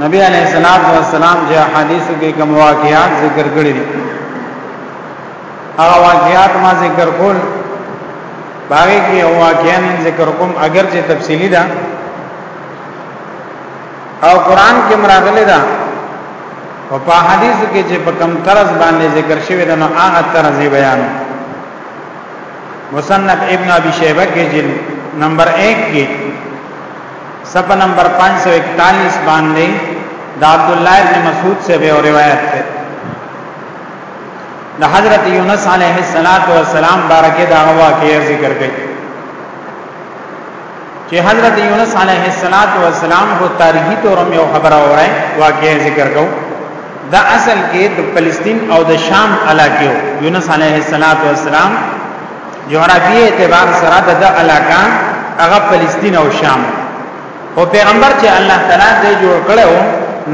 نبی علیہ الصلوۃ والسلام چې حدیثو کې کوم واقعات ذکر کړی دي هغه واقعات ما ذکر کول باغې کې او واقعا ذکر کوم اگر چې تفصیلی ده او قران کې مراغله ده او په حدیث کې چې په کم طرز باندې ذکر شوی ده نو هغه طرز بیان مصنف ابن ابي شيبه کې جلد نمبر 1 کې صفحه نمبر 541 باندې د عبد الله بن مسعود سے به روایت ده د حضرت یونس علیه السلام بارکه دا واقعي ذکر کړي چې حضرت یونس علیه السلام کو تاریخي تور یو خبره وره واقعي ذکر کو دا اصل کې د فلسطین او د شام علاقې یونس علیه السلام جغرافي اعتبار سره د علاقه هغه فلسطین او شام او پیغمبر چې الله تعالی دې جوړ کړو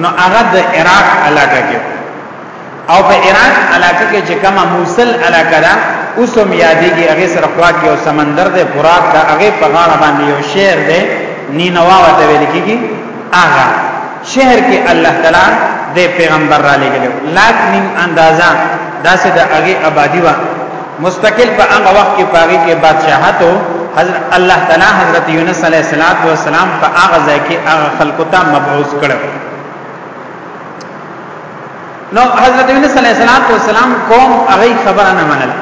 نو هغه د عراق علاقه کې او په عراق علاقه کې چې کومه موصل علاقه ده اوس هم یادېږي هغه سره خوا کې یو سمندر دی فرات دا هغه په غاړه باندې یو شهر دی نینوا وته ویل کېږي هغه شهر کې الله تعالی د پیغمبر را لګلو لاک نیم اندازا داسې د هغه آبادی و مستقل په هغه وخت کې پاغي کې بادشاہت او حضرت الله تعالی حضرت یونس علیه السلام په هغه ځای کې هغه خلکو ته مبعوث کړو نو حضرت یونس علیه السلام قوم هغه خبره نه منله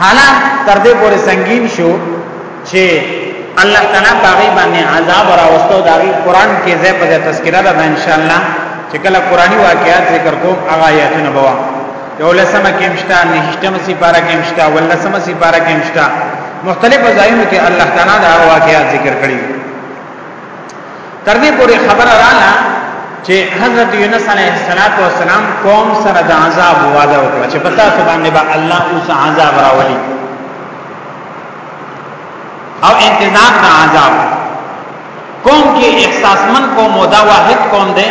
حالا تر دې پورې سنگین شو چې الله تعالی پاغي باندې عذاب راوستو دا قرآن کې زې په تذکرہ ده ان شاء الله چې کله قرآني واقعات ذکر کوم هغه آیاتونه بوا یو لسمه کې مشته نهشتمه سي پارا کې مشته ولسمه سي پارا کې مشته مختلف ځایونو کې الله تعالی دا واقعات ذکر کړی تر دې پورې خبره رااله چې حضرت یونس علیه السلام قوم سره د عذاب وعده وکړه چې پتا څه باندې به الله اوس عذاب راولي او انتظار د عذاب قوم کې احساسمن قوم او دا واحد قوم دی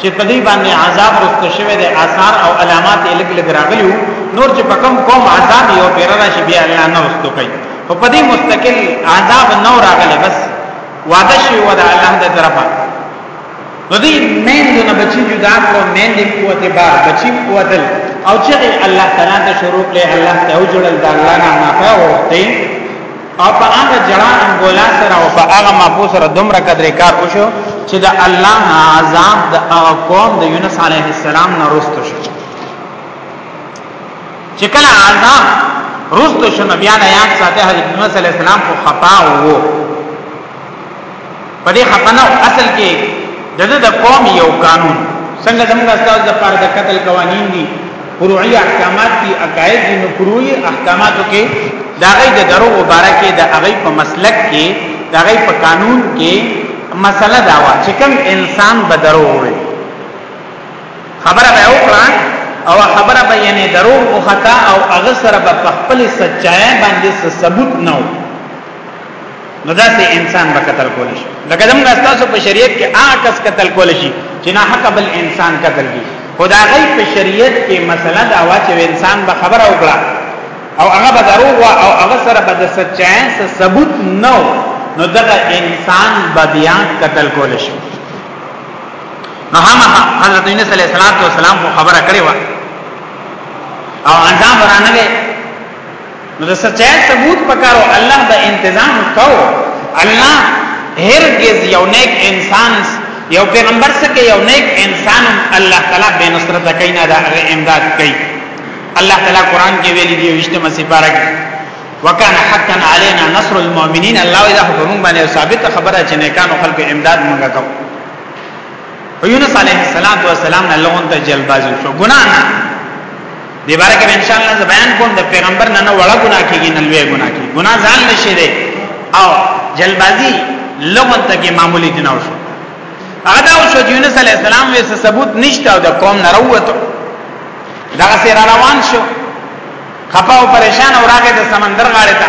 چې په دې باندې عذاب رسته شوی دی آثار او علامات یې لګ لګ راغلي نور چې په کوم قوم عذاب یو پیر راشي بیا الله نه رسته کوي خو په دې مستقل عذاب نه راغلی بس وعده شي ودا الله د طرفه نو دې مین دونه بچی جدا کړو مین دې قوت بار بچی قوت او چې الله تعالی ته شروع کړي الله ته او جوړل دا الله نه معافه ورته او په هغه جړا انګولا سره او په هغه ماپو سره دومره قدرې کار وشو چې د الله عذاب د هغه قوم د یونس علیه السلام نه رستو شو چې کله عذاب رستو شو نو بیا نه یاد ساته حضرت یونس علیه السلام خو خطا وو په دې خپه نه اصل کې د د قوم یو قانون څنګه زموږ استاد د فرض قتل قوانین دي فروعي احکامات دي عقاید دي نو فروعي احکاماتو کې دا غي د درو مبارکه د هغه په مسلک کې دا غي په قانون کې مسله دا و چې کوم انسان به درو وي خبره به وکړه او خبره به یې درو او خطا او هغه سره به خپل سچای باندې ثبوت نه و نو دا سه انسان به قتل کول شي لکه زموږ تاسو په شریعت کې هغه کس قتل کول شي چې نه حق بل انسان قتل کی خدا غي په شریعت کې مسله دا وا چې انسان به خبره وکړه او هغه به دروغ وا او هغه سره به د سچای سره ثبوت نو نو دغه انسان به بیا قتل کول شي نو هم حضرت یونس علیه السلام خبره کړې و او انجام ورانه نو د سچای ثبوت پکارو الله به انتظام کو الله هرگز یو نیک انسان یو پیغمبر سکه یو نیک انسان الله تعالی به نصرت کوي نه دا امداد کوي الله تعالی قران کې ویلي دی وشتمه سپاره کې وکانه حقا علينا نصر المؤمنين الله اذا حکم باندې ثابت خبره چې نیکانو خلق امداد مونږه کو یونس علیه السلام والسلام نه لغون ته جلبازو شو ګنا نه دې باره کې ان شاء الله زه بیان کوم د پیغمبر نه نه وړه ګناه کیږي نه لوی ګناه کیږي ګناه ځان نشي دی او جلبازي لغون ته کې معمولی دي نه وشو هغه دا وشو چې یونس علی السلام یې ثبوت نشته او د قوم نه وروته دا سره روان شو خپاو پریشان او راغی د سمندر غاړه ته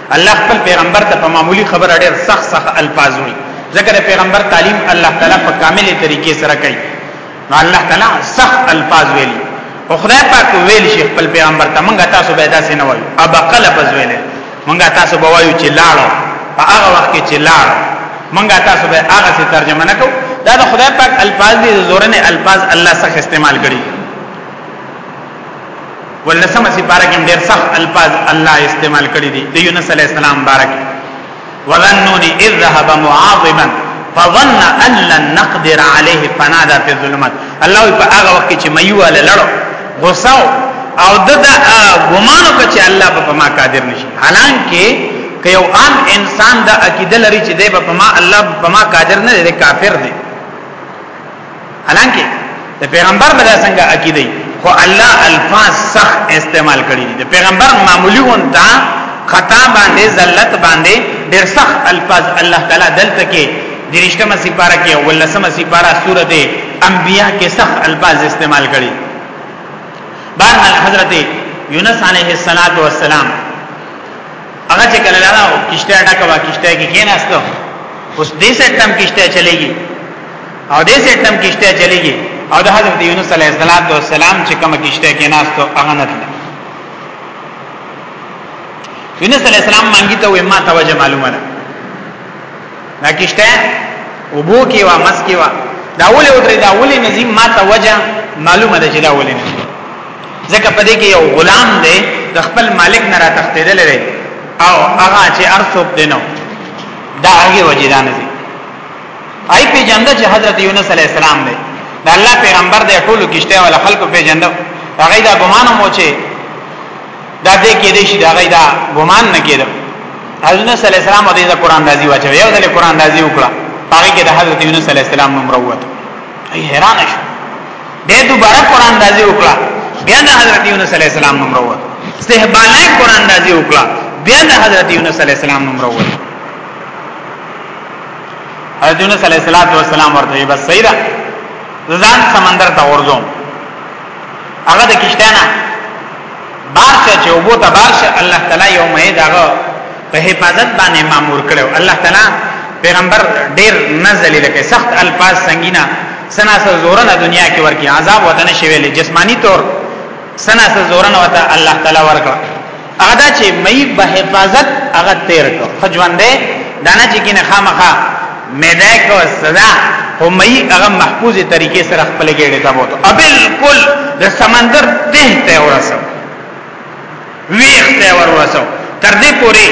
الله خپل پیغمبر ته په معمولی خبره ډېر سخت سخت الفاظ وي ځکه د پیغمبر تعلیم الله تعالی په کاملې طریقې سره کوي نو الله تعالی سخت الفاظ ویلي او خدای پاک ویل شي خپل پیغمبر ته مونږه تاسو به داسې نه وایو ابا قلب زویل مونږه تاسو به وایو چې لاړو په هغه وخت کې چې لاړو مونږه تاسو به هغه څه ترجمه نه کوو دا د خدای پاک الفاظ دي زورنه الفاظ الله څخه استعمال کړي ولسمه سپاره کې ډېر سخت الفاظ الله استعمال کړی دي د یونس علی السلام بارک وظنون اذ ذهب معاظما فظن ان لن نقدر عليه فنادى في الظلمات الله په هغه وخت چې ميوه لړو غوسه او د ګمانو کې چې الله په ما قادر نشي حالانکه که یو عام انسان د عقیده لري چې دی په ما الله په ما قادر نه دی کافر دی حالانکه د پیغمبر بل څنګه عقیده خو الله الفاظ صح استعمال کړی دي د پیغمبر معمولی ونتا خطا باندې ذلت باندې ډېر صح الفاظ الله تعالی دلته کې درشتمه سپاره کې ولسمه سپاره سورته انبیاء کې صح الفاظ استعمال کړی بهر حضرت یونس علیه السلام هغه چې کله لاله کشته ډکه وا کشته کې کېناستو اوس دې سټم کشته چلےږي او دې سټم کشته چلےږي او د حضرت یونس علیه السلام چې کوم کشته کېناستو هغه نه تله یونس علیه السلام مانګي ته وې ما توجه معلومه ده دا کشته وبو کې وا مس کې وا دا ولې ودرې دا ولې نظیم ما توجه معلومه ده چې دا ولې نه ځکه په دې کې یو غلام دی د خپل مالک نه را تختیدل دی او هغه چې ارسوب دینو دا هغه وجدان دی آی په جنده چې حضرت یونس علی السلام دی د الله پیغمبر د ټولو کشته ول خلکو په جنده هغه دا ګمان مو چې دا دې کې دې شي دا هغه دا ګمان نه کېده حضرت یونس علی السلام د قرآن راضي واچو یو د قرآن راضي وکړه هغه کې د حضرت یونس علی السلام نوم راووت ای حیران شو به دوباره قران دازي وکړه بیا د حضرت یونس علی السلام نوم راووت استهبالای قران دازي وکړه بیا د حضرت یونس علی السلام نوم راووت حضرت یونس علی السلام ورته بس صحیح ده ځان سمندر ته ورځم هغه د کشتانه بارشه چې وبو ته بارشه الله تعالی یو مې داغه په حفاظت باندې مامور کړو الله تعالی پیغمبر ډیر نزل لکه سخت الفاظ سنگینا سنا سره زورنه دنیا کې ورکی عذاب وطن شویل جسمانی طور سنا سره زورنه وته الله تعالی ورکړه هغه دا چې مې به حفاظت هغه تیر کو خجوندې دانا چې کینه خامخه میدا کو سزا هم مې هغه محفوظ طریقې سره خپل ګړې ته بوته بالکل د سمندر ته ته ورسو ویخت ته ور ورسو تر دې پوري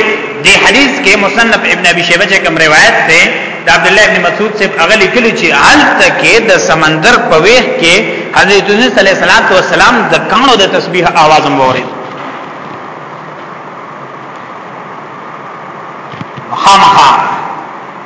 د حدیث کې مصنف ابن ابي شيبه چې کوم روایت ده د عبد الله ابن مسعود سے اغلی کلی چې حال تک د سمندر په ویخ کې حضرت یونس علیه السلام د کانو د تسبیح आवाज هم ووري خامخا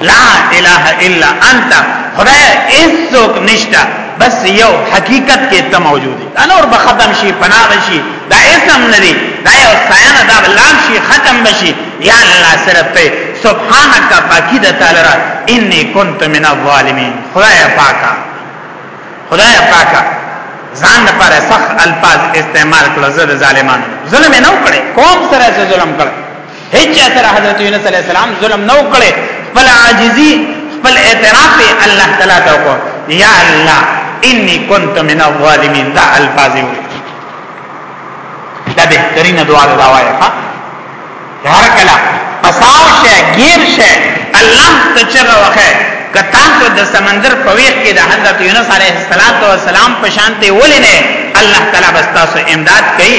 لا اله الا انت خدای هیڅوک نشته بس یو حقیقت کې ته موجود دا نور به ختم شي پناه شي دا اسم نه دی دا یو سایه دا لام شي ختم بشي یا الله صرف ته سبحانك پاکی د تعالی را انی کنت من الظالمین خدای پاکا خدای پاکا ځان لپاره سخت الفاظ استعمال کړل زړه ظالمانو ظلم نه وکړي قوم سره ظلم کړل هیڅ سره حضرت یونس علی السلام ظلم نو کړي بل عاجزی بل اعتراف الله تعالی ته کو یا الله انی کنت من الظالمین دا الفاظ وي دا بهترین دعا دا وایي ها هر کله پساو شه غیر شه الله ته چغه وکه کتا ته د سمندر په ویخ کې د حضرت یونس علیه السلام په شان ته ولینه الله تعالی بس تاسو امداد کوي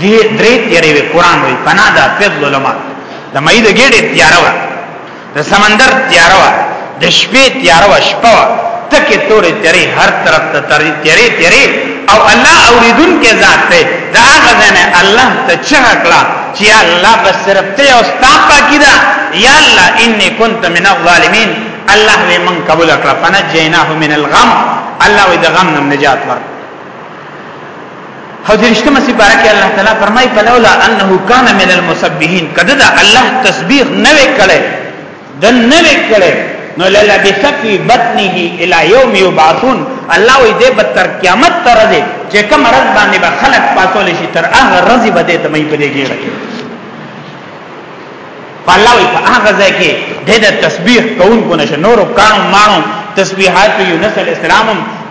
دی درې تیارې وي قران وي پنا ده په ظلمات د مې د ګډې تیارو د سمندر تیارو د شپې تیارو شپه تکه تورې تیارې هر طرف ته ترې تیارې تیارې او الله اوریدون کې ذات ته دا غزن الله ته چغکلا چې الله بس صرف ته او ستا پاکی دا یا الله انی کنت من الظالمین الله وی من قبول کړ فنجیناه من الغم الله وی د غم نجات ورکړ او درشتمه سپاره کې الله تعالی فرمایي فلولا انه کان من المسبحين کده دا الله تسبیح نه وکړي د نه وکړي نو للا بسفي بطنه الى يوم يبعثون الله وي دې بدتر قیامت تر دې چې کوم رز باندې به خلق پاتول شي تر هغه رز به دې تمې پدې کېږي په الله وي په هغه ځای کې د تسبیح کوونکو نشه نورو کانو مانو تسبیحات یونس علی السلام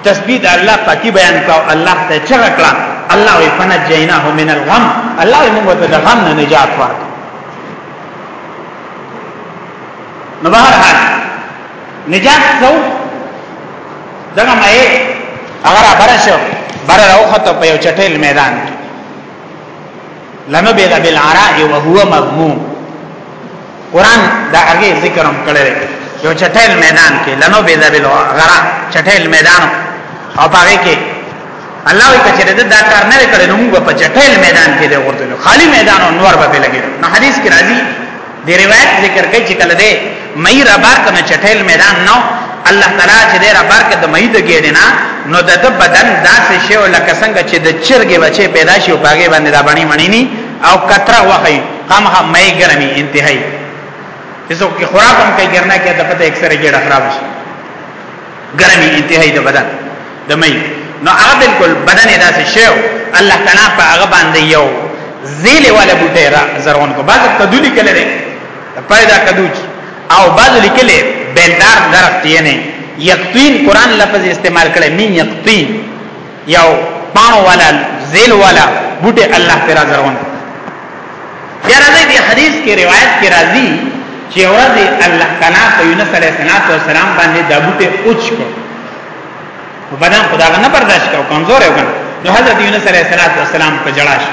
تسبیح د الله پاکي بیان کاو الله ته چغه کړه الله وي فنجیناه من الغم الله موږ ته د غم نه نجات ورکړ نو بهر حال نجات څو دغه مې اگر برشو بر راوخته په یو چټیل میدان کې لنبذ بالعراء وهو مغموم قران دا هغه ذکر هم کړی یو چټل میدان کې لنو به ذبل غرا چټل میدان او پاره کې الله وی کچره دا کار نه کړی نو موږ په چټل میدان کې دی ورته خالی میدان او نور به لګیدو نو حدیث کې راځي دی روایت ذکر کوي چې کله دی مې ربار کنه چټیل میدان نو الله تعالی چې دی ربار کې د مې د ګیډنا نو د بدن داسې شی لکه څنګه چې د چرګې بچي پیدا شي او باغې باندې دا باندې مړینی او کتره وخی خامخا مې ګرمي انتهایی هیڅوک خراب هم کوي ګرنا کې د پته اکثره ګډه خراب شي ګرمي انتهایی د بدن د مې نو هغه بالکل بدن داسې شیو الله تعالی په هغه باندې یو زیله والا بوټه را زرون کو بعض کدو لیکل لري پیدا کدو او بعض لیکل بیلدار درخت یې نه یقطین قران لفظ استعمال کړي مين یقطین یو پانو والا زیل والا بوټه الله پر زرون بیا راځي دی حدیث کې روایت کې راځي چې ورځ الله کنا په یونس علیه السلام باندې د بوټه اوچ کو په بدن خدا نه برداشت کو کمزور یو کنه نو حضرت یونس علیه السلام په جړاش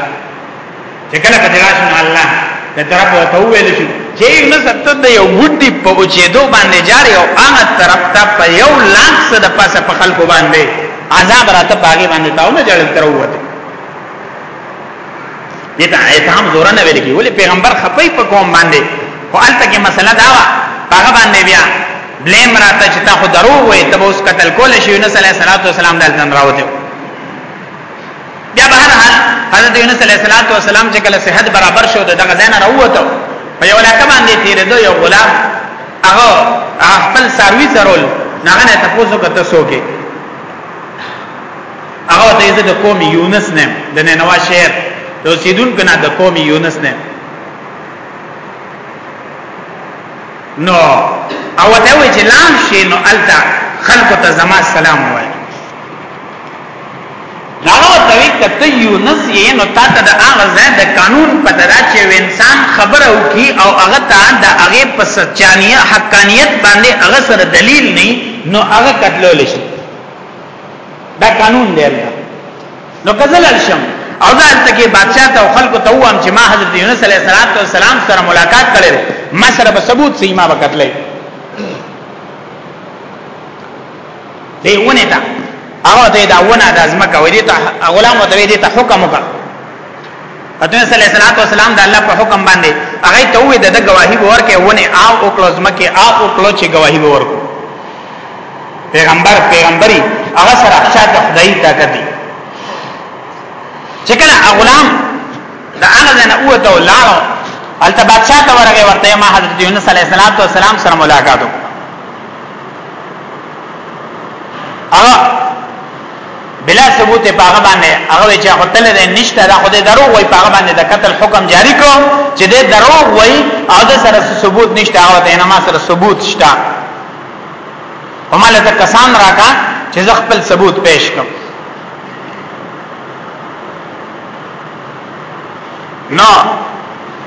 چې کله په دراشن الله د طرف او تو ویل شي چې نه ستته د یو ګډي په اوچېدو باندې جاري او هغه طرف ته په یو لاک سره د پاسه په خلکو باندې عذاب راته باغی باندې تاو نه جړل تر وته دته ایتام زور نه ویل کی ولې پیغمبر خپې په قوم باندې خو الته کې مسله دا وا هغه باندې بیا بلیم راته چې تا خو درو وې ته اوس قتل کول شي نو صلی الله علیه وسلم دلته راوته بیا به هر حال حضرت یونس علیه السلام چې کله صحت برابر شو دغه ځای نه راووته په یو علاقه باندې تیر دو یو غلام هغه خپل ساروی سرول نه نه تاسو کته سوګي هغه ته یې د قوم یونس نه د ننوا شهر د سیدون کنا د قوم یونس نه نو او ته وی چې لام شي نو التا خلق ته زما سلام وای هغه ورته وی کته یونس یې نو تا ته د هغه ځای د قانون پته ده چې انسان خبره وکي او هغه ته د هغه په سچانیه حقانیت باندې هغه سره دلیل نه نو هغه قتلول شي دا قانون دی نو کزل الشم او دا تکي بادشاہ ته خلکو ته وام چې ما حضرت یونس علیه السلام سره ملاقات کړل ما سره په ثبوت سیما وکړلې دی ونه تا هغه ته دا ونه د ازمکه وې دي ته غلام ته وې دي ته حکم وکړه اته صلی الله علیه وسلم د الله په حکم باندې هغه ته وې د گواہی ورکه ونه او او کلوز مکه او او کلو چې گواہی ورکو پیغمبر پیغمبري هغه سره شاته خدای طاقت دي چې کله غلام دا هغه نه اوته لاړو البته بادشاہ ته ورغه ورته ما حضرت یونس علیه السلام سره ملاقات وکړه هغه بلا ثبوت په هغه باندې هغه چې قتل دې نشته دا خو دې درو وای په هغه باندې د قتل حکم جاری کړو چې دې درو وای او د سره ثبوت نشته هغه ته نه ما سره ثبوت شته هماله ته کسان راکا چې زه خپل ثبوت پېښ کړم نو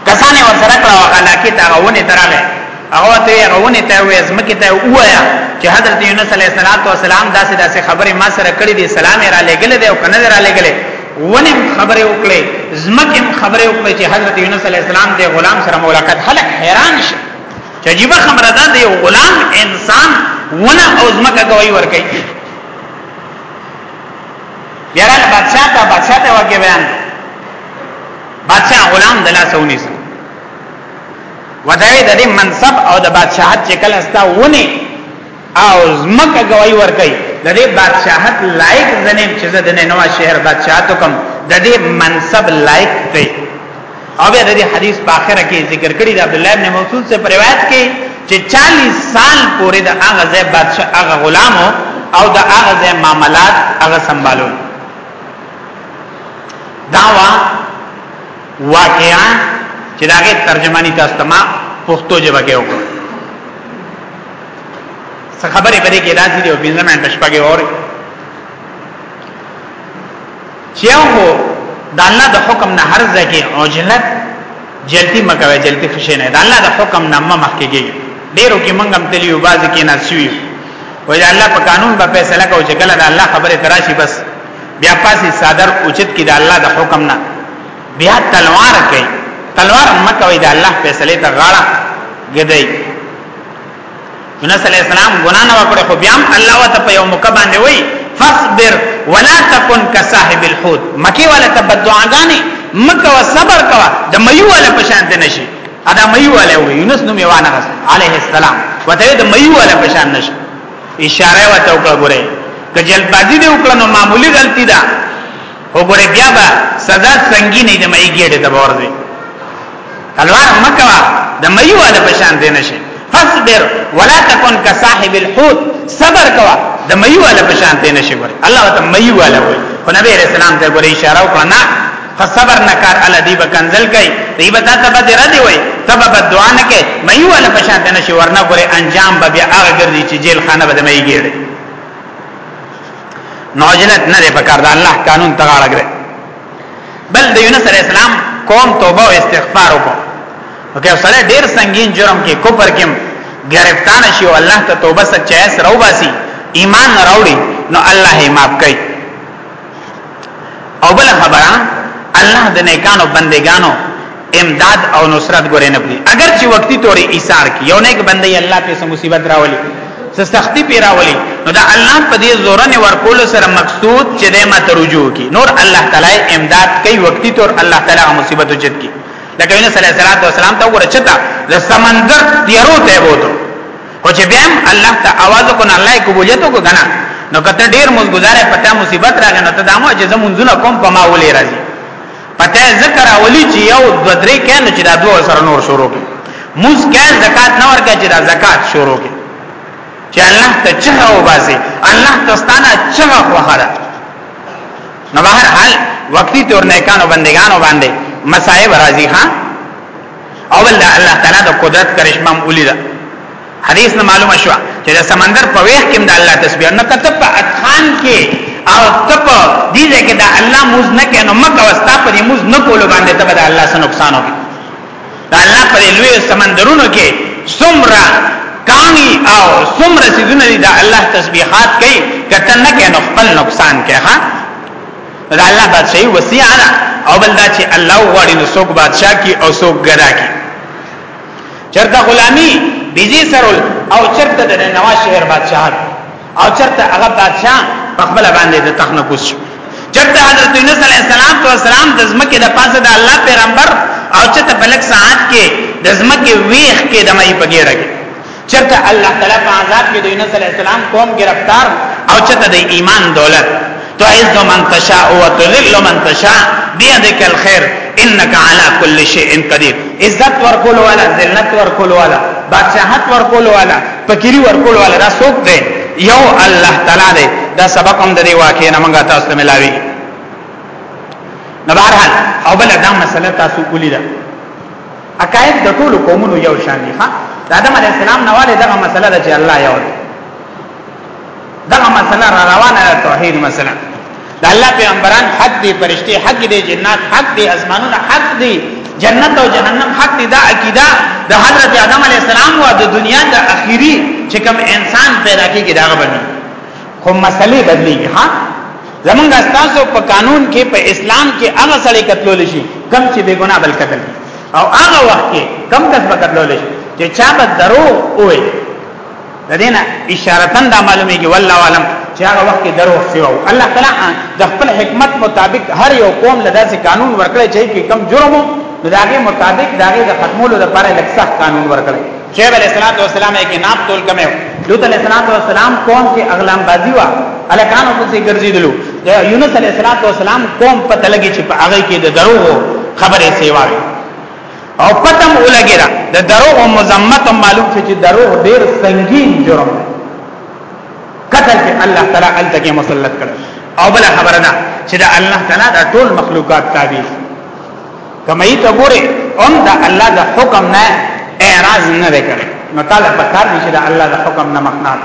کسانه ورسره کړه هغه لاکه ته غوونه ترغه هغه ته غوونه ته وې زمکه ته وایا چې حضرت یونس علیه السلام داسې داسې خبره ما سره کړې دي سلام را لګل دی او کنه را لګل ونم خبره وکړي زمکه خبره وکړي چې حضرت یونس علیه السلام د غلام سره ملاقات خلک حیران شي چې عجیب خبره ده د غلام انسان ونه او زمکه کوي ور کوي یرال بادشاہ ته بادشاہ ته واقع بیان بادشاہ غلام دلا سونی سو ودای د دې منصب او د بادشاہت چې کله ستا ونی او زمکه گواہی ورکړي د دې بادشاہت لایق زنیم چې د ننوا شهر بادشاہت کوم د دې منصب لایق دی او بیا د دې حدیث په اخره کې ذکر کړی د عبد الله بن مسعود سے پر روایت کې چې 40 سال پورې د هغه ځای بادشاہ هغه غلام او د هغه ځای معاملات هغه سمبالو داوا واقعا چې داګه ترجمانی تاسو ته ما پښتو ژبه کې وکړه څه خبرې پرې کې راځي دی او بنځمه تشپګه اوري چې هو د الله د حکم نه هر ځای کې عجلت جلتی مکوي جلتی خوشي نه د الله د حکم نه مخ کېږي ډیرو کې منګم تلیو باز کې نه سوي وای الله په قانون به فیصله کوي چې کله د الله خبره تراشي بس بیا پاسي صادر اوچت کې د الله د حکم نه بیا تلوار کوي تلوار مکوي د الله فیصله ته غاړه ګدای یونس علی السلام ګنا نه وکړ خو بیا الله وت په یو موقع باندې وای فاصبر ولا تکن کصاحب الحوت مکی ولا تبدعاګانی مکه و صبر کوا د مېو ولا پشان دي نشي ادا مېو ولا وي یونس نو میوانه غس عليه السلام وته د مېو ولا پشان نشي اشاره وته وکړه ګوره کجل بازی دی وکړه نو معمولی غلطی ده وګوره بیا به سزا سنگینه د مېګېډه د ورځي تلوار مکوا د مې والا په شان دی نشي فاصبر ولا تكن كصاحب الحوت صبر کوا د مې والا په شان دی نشي ګور الله ته مې والا وي خو نبی رسول الله ته ګور اشاره وکړه نه فصبر نکار ال دی به کنزل کوي دی به تاسو به درځي وي تب به دعا نه کوي مې والا په شان دی نشي ورنه ګور انجام به بیا هغه ګرځي چې جیل خانه به مې ګیړي نوجلت نه لري په کار د الله قانون تغاړه بل د یونس علی السلام قوم توبه او استغفار وکړو نو که سره ډیر سنگین جرم کې کوپر کې گرفتار شي او الله ته توبه سچای سره وباسي ایمان راوړي نو الله یې معاف کوي او بل خبره الله د نیکانو بندگانو امداد او نصرت ګورې نه بلی اگر چې وقتی طور ایثار کی یو نیک بنده الله په سم مصیبت راولي سسختی پی راولي نو دا الله په دې زورن ورکول سره مقصود چې دې ما ترجو کی نور الله تعالی امداد کوي وقتی طور الله تعالی مصیبت وجد کی لکه نبی صلی الله علیه وسلم ته ورچتا د سمندر تیرو ته وته او چې بیا الله ته आवाज کو نه الله قبولیت کو غنا نو کته ډیر مزګزاره پتا مصیبت راغی نو ته دامو چې زمونږ نه کوم په ما ولې راځي پته ذکر اولی چې یو د درې کینو چې دا دوه سره نور شروع کی موز کین زکات نه ورکړي چې دا زکات شروع کی چې الله ته چغه وباسي الله ته ستانه چغه وخره نو بهر حال وقتی تور نیکانو بندگانو باندې مصائب راضی ها اول دا الله تعالی د قدرت کرشمه اولی ده حدیث نه معلومه شو چې د سمندر په ویخ کې د الله تسبیح نه کته په اتخان کې او تپ دې ځکه دا الله موز نه کینو مکه واستا په دې موز نه کولو باندې ته به الله سره نقصان وکړي دا الله په لوی سمندرونو کې سمرا کانی او سمرا سيزونه دي دا الله تسبیحات کوي کته نه کینو خپل نقصان کوي ها دا الله بادشاہي وسیعه او بل دا چې الله وړي نو څوک بادشاہ کی او څوک ګرا کی چرته غلامی بیزی سرول او چرته د نواز شهر بادشاہت او چرته هغه بادشاہ په خپل باندې د تخت نه کوس شو چرته حضرت یونس علی السلام تو السلام د زمکه د پاسه د الله پیغمبر او چرته بلک ساعت کې د زمکه ویخ کې د مې پګېړه کې چرته الله تعالی په عذاب کې د یونس علی السلام قوم گرفتار او چرته د ایمان دولت تعز من تشاء وتذل من تشاء بيدك الخير انك على كل شيء قدير عزت ورکول والا ذلت ورکول والا بادشاہت ورکول والا فقيري ورکول والا دا څوک دی یو الله تعالی دی دا سبق هم د دې واقعې نه موږ تاسو ته ملاوي نو بهرحال او بل دا مسله تاسو کولی ده عقاید د ټولو قومونو یو شان دي ها د آدم علی السلام نواله دغه مسله ده چې الله یو دی دغه مسله را روانه ده توحید مسله د الله پیغمبران حق دي فرشتي حق دي جنات حق دي اسمانونه حق دي جنت او جهنم حق دي دا عقیده د حضرت آدم علی السلام او د دنیا د اخیری چې کوم انسان پیدا کیږي دا غبني خو مسلې بدلېږي ها زمونږ استاسو په قانون کې په اسلام کې هغه سړی قتلول شي کم چې بے ګناه بل قتل او هغه وخت کې کم کس به قتلول شي چې چا به درو وې د دې نه اشارتن دا معلومیږي والله علم چې هغه وخت کې درو شو الله تعالی د خپل حکمت مطابق هر یو قوم له داسې قانون ورکړي چې کم جرمو داغه مطابق داغه د ختمولو لپاره لکه سخت قانون ورکړي شعیب علیہ السلام علیہ السلام کې ناب تول کمه لوط علیہ السلام علیہ السلام قوم کې اغلام بازی وا الکانو پسې ګرځیدلو یونس علیہ السلام علیہ السلام قوم په تلګي چې په هغه کې د دروغ خبره سیوا او پتم ولګی دا د دروغ مزمت معلوم چې دروغ ډیر سنگین جرم قتل کې الله تعالی التکه مسلط کړ او بل خبره ده چې د الله تعالی د ټول مخلوقات تابع کمای ته ګوره ان دا الله د حکم نه اعتراض نه وکړي نو تعالی په کار نشي دا الله د حکم نه مخنات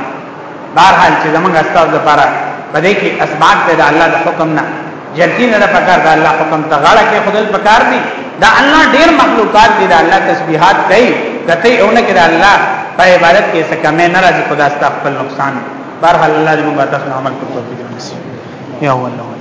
بهر حال چې زمونږ استاد لپاره پدې کې اسباب ته دا الله د حکم نه جلتی نه پکار دا الله حکم ته غاړه کې خدای پکار دي دا الله ډیر مخلوقات دي دا الله تسبیحات کوي کته اونه کې دا الله په عبادت کې څه کمه نه راځي خدا ستاسو خپل نقصان بهر حال الله دې موږ تاسو عمل کوو توفیق نصیب یا الله